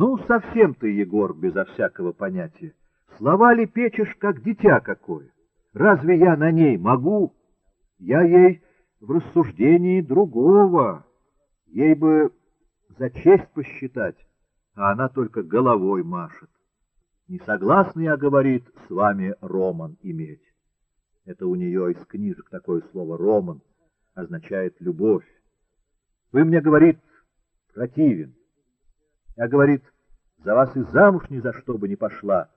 Ну, совсем ты, Егор, безо всякого понятия. Слова ли печешь, как дитя какое? Разве я на ней могу? Я ей в рассуждении другого. Ей бы за честь посчитать, а она только головой машет. Не согласна я, говорит, с вами роман иметь. Это у нее из книжек такое слово «роман» означает «любовь». Вы мне, говорит, противен. Я, говорит, за вас и замуж ни за что бы не пошла.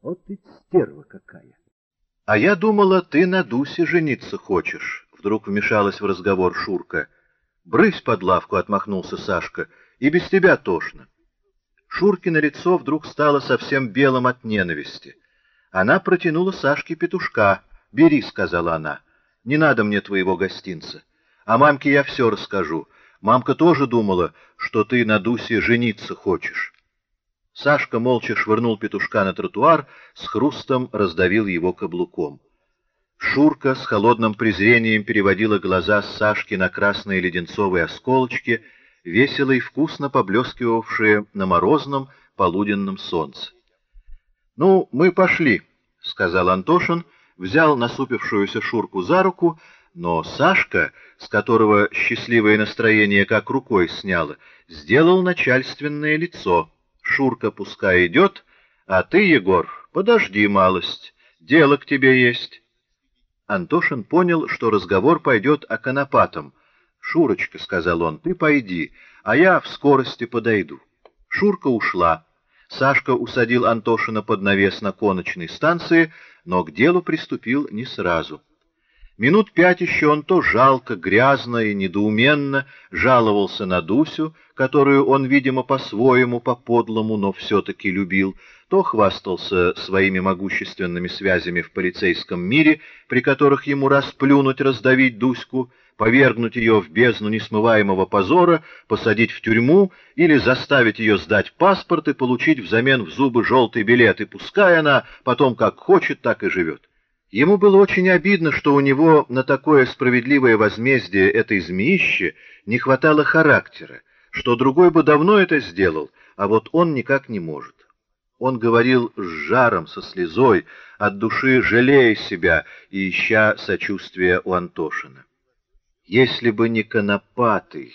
Вот ведь стерва какая. — А я думала, ты на Дусе жениться хочешь, — вдруг вмешалась в разговор Шурка. — Брысь под лавку, — отмахнулся Сашка, — и без тебя тошно. Шуркино лицо вдруг стало совсем белым от ненависти. Она протянула Сашке петушка — «Бери», — сказала она, — «не надо мне твоего гостинца. А мамке я все расскажу. Мамка тоже думала, что ты на Дусе жениться хочешь». Сашка молча швырнул петушка на тротуар, с хрустом раздавил его каблуком. Шурка с холодным презрением переводила глаза Сашки на красные леденцовые осколочки, весело и вкусно поблескивавшие на морозном полуденном солнце. «Ну, мы пошли», — сказал Антошин, — взял насупившуюся Шурку за руку, но Сашка, с которого счастливое настроение как рукой сняло, сделал начальственное лицо. Шурка пускай идет, а ты, Егор, подожди малость, дело к тебе есть. Антошин понял, что разговор пойдет о конопатом. «Шурочка», — сказал он, — «ты пойди, а я в скорости подойду». Шурка ушла. Сашка усадил Антошина под навес на коночной станции, но к делу приступил не сразу. Минут пять еще он то жалко, грязно и недоуменно жаловался на Дусю, которую он, видимо, по-своему, по-подлому, но все-таки любил, то хвастался своими могущественными связями в полицейском мире, при которых ему расплюнуть, раздавить Дуську, повергнуть ее в бездну несмываемого позора, посадить в тюрьму или заставить ее сдать паспорт и получить взамен в зубы желтый билет, и пускай она потом как хочет, так и живет. Ему было очень обидно, что у него на такое справедливое возмездие этой змеище не хватало характера, что другой бы давно это сделал, а вот он никак не может. Он говорил с жаром, со слезой, от души жалея себя и ища сочувствия у Антошина. Если бы не Конопатый,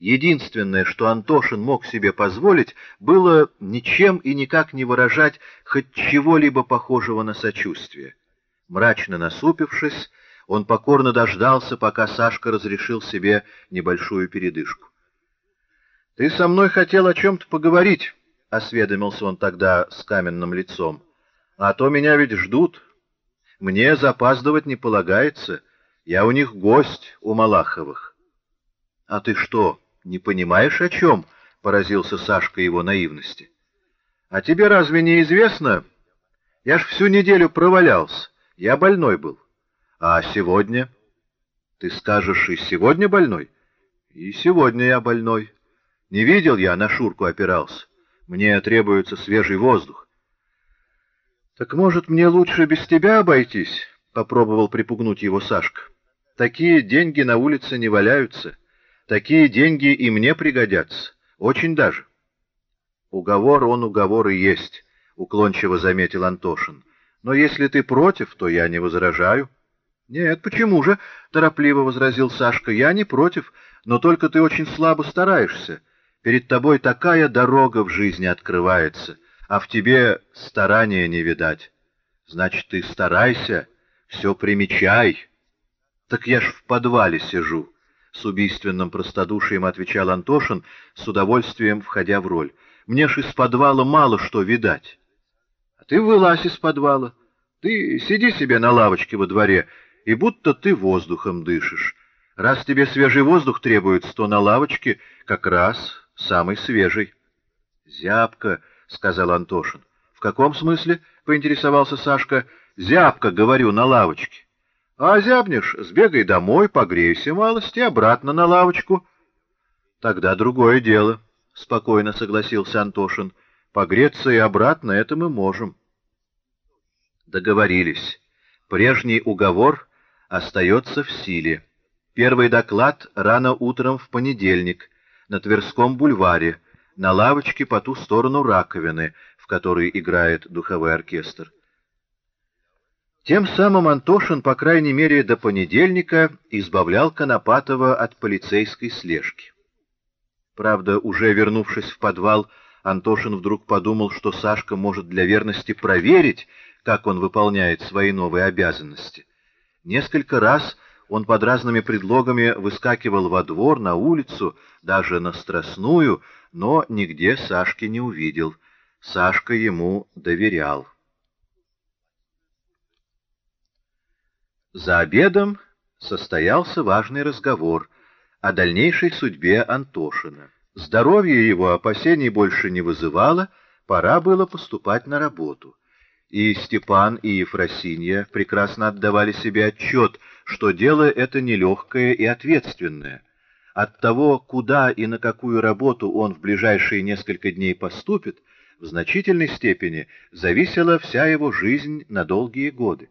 единственное, что Антошин мог себе позволить, было ничем и никак не выражать хоть чего-либо похожего на сочувствие. Мрачно насупившись, он покорно дождался, пока Сашка разрешил себе небольшую передышку. — Ты со мной хотел о чем-то поговорить, — осведомился он тогда с каменным лицом. — А то меня ведь ждут. Мне запаздывать не полагается. Я у них гость, у Малаховых. — А ты что, не понимаешь, о чем? — поразился Сашка его наивности. — А тебе разве не известно? Я ж всю неделю провалялся. Я больной был. А сегодня? Ты скажешь, и сегодня больной? И сегодня я больной. Не видел я, на Шурку опирался. Мне требуется свежий воздух. — Так, может, мне лучше без тебя обойтись? — попробовал припугнуть его Сашка. Такие деньги на улице не валяются. Такие деньги и мне пригодятся. Очень даже. Уговор он уговор и есть, — уклончиво заметил Антошин. Но если ты против, то я не возражаю. Нет, почему же? — торопливо возразил Сашка. Я не против, но только ты очень слабо стараешься. Перед тобой такая дорога в жизни открывается, а в тебе старания не видать. Значит, ты старайся, все примечай. «Так я ж в подвале сижу», — с убийственным простодушием отвечал Антошин, с удовольствием входя в роль. «Мне ж из подвала мало что видать». «А ты вылазь из подвала. Ты сиди себе на лавочке во дворе, и будто ты воздухом дышишь. Раз тебе свежий воздух требуется, то на лавочке как раз самый свежий». «Зябко», — сказал Антошин. «В каком смысле?» — поинтересовался Сашка. «Зябко, говорю, на лавочке». А зябнешь, сбегай домой, погрейся малость и обратно на лавочку. Тогда другое дело, — спокойно согласился Антошин. Погреться и обратно это мы можем. Договорились. Прежний уговор остается в силе. Первый доклад рано утром в понедельник на Тверском бульваре. на лавочке по ту сторону раковины, в которой играет духовой оркестр. Тем самым Антошин, по крайней мере, до понедельника избавлял Конопатова от полицейской слежки. Правда, уже вернувшись в подвал, Антошин вдруг подумал, что Сашка может для верности проверить, как он выполняет свои новые обязанности. Несколько раз он под разными предлогами выскакивал во двор, на улицу, даже на Страстную, но нигде Сашки не увидел. Сашка ему доверял. За обедом состоялся важный разговор о дальнейшей судьбе Антошина. Здоровье его опасений больше не вызывало, пора было поступать на работу. И Степан, и Ефросинья прекрасно отдавали себе отчет, что дело это нелегкое и ответственное. От того, куда и на какую работу он в ближайшие несколько дней поступит, в значительной степени зависела вся его жизнь на долгие годы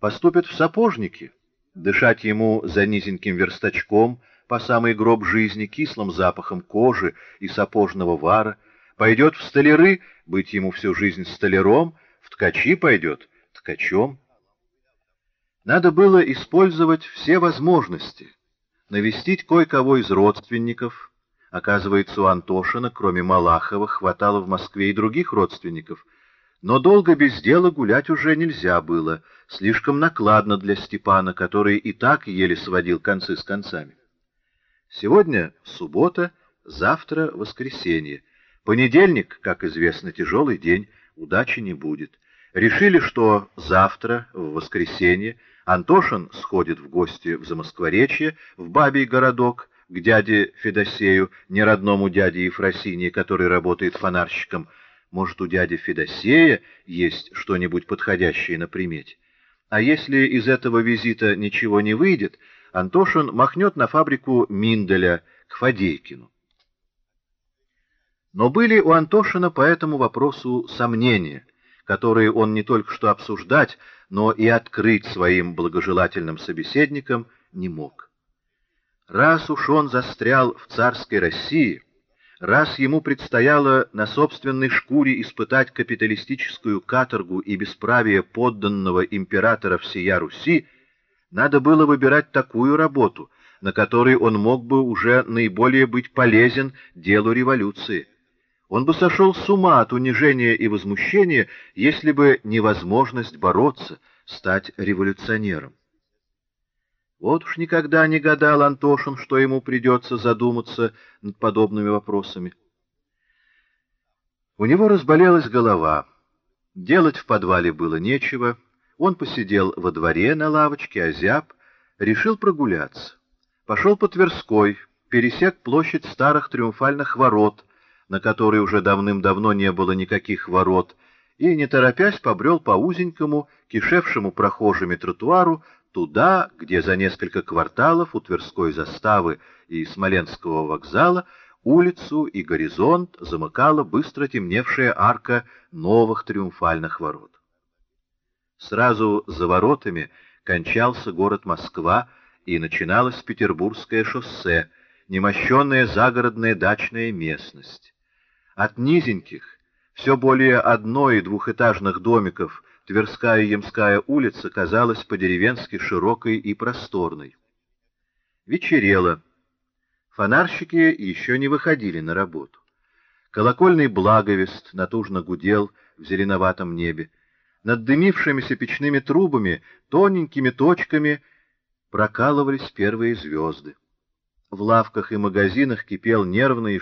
поступит в сапожники, дышать ему за низеньким верстачком по самый гроб жизни, кислым запахом кожи и сапожного вара, пойдет в столяры, быть ему всю жизнь столяром, в ткачи пойдет ткачом. Надо было использовать все возможности, навестить кое-кого из родственников. Оказывается, у Антошина, кроме Малахова, хватало в Москве и других родственников — но долго без дела гулять уже нельзя было, слишком накладно для Степана, который и так еле сводил концы с концами. Сегодня суббота, завтра воскресенье. Понедельник, как известно, тяжелый день, удачи не будет. Решили, что завтра, в воскресенье, Антошин сходит в гости в Замоскворечье, в Бабий городок, к дяде Федосею, неродному дяде Ефросинии, который работает фонарщиком, может, у дяди Федосея есть что-нибудь подходящее на примете? А если из этого визита ничего не выйдет, Антошин махнет на фабрику Минделя к Фадейкину. Но были у Антошина по этому вопросу сомнения, которые он не только что обсуждать, но и открыть своим благожелательным собеседникам не мог. Раз уж он застрял в царской России, раз ему предстояло на собственной шкуре испытать капиталистическую каторгу и бесправие подданного императора всея Руси, надо было выбирать такую работу, на которой он мог бы уже наиболее быть полезен делу революции. Он бы сошел с ума от унижения и возмущения, если бы невозможность бороться, стать революционером. Вот уж никогда не гадал Антошин, что ему придется задуматься над подобными вопросами. У него разболелась голова. Делать в подвале было нечего. Он посидел во дворе на лавочке, озяб, решил прогуляться. Пошел по Тверской, пересек площадь старых триумфальных ворот, на которой уже давным-давно не было никаких ворот, и, не торопясь, побрел по узенькому, кишевшему прохожими тротуару, туда, где за несколько кварталов у Тверской заставы и Смоленского вокзала улицу и горизонт замыкала быстро темневшая арка новых триумфальных ворот. Сразу за воротами кончался город Москва и начиналось Петербургское шоссе, немощенная загородная дачная местность. От низеньких, все более одно- и двухэтажных домиков Тверская и Ямская улица казалась по-деревенски широкой и просторной. Вечерело. Фонарщики еще не выходили на работу. Колокольный благовест натужно гудел в зеленоватом небе. Над дымившимися печными трубами тоненькими точками прокалывались первые звезды. В лавках и магазинах кипел нервный